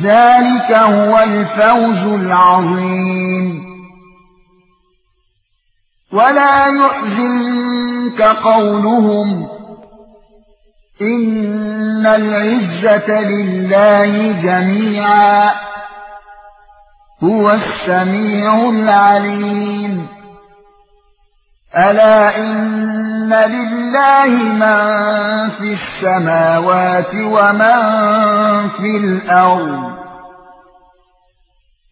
ذلك هو الفوز العظيم. ولا يحزنك قولهم إن العزة لله جميعا هو السميع العليم. ألا إن لله من في السماوات ومن في الأرض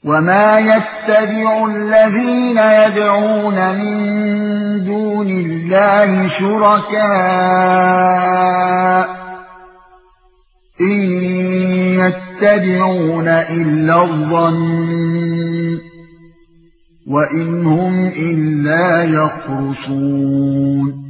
وما يتبع الذين يدعون من دون الله شركاء ان يتبعون الا الظن وان هم الا يخرصون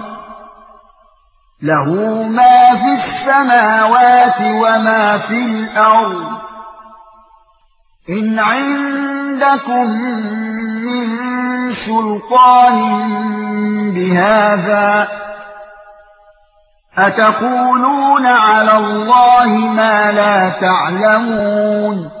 له ما في السماوات وما في الأرض. إن عندكم من سلطان بهذا أتقولون على الله ما لا تعلمون.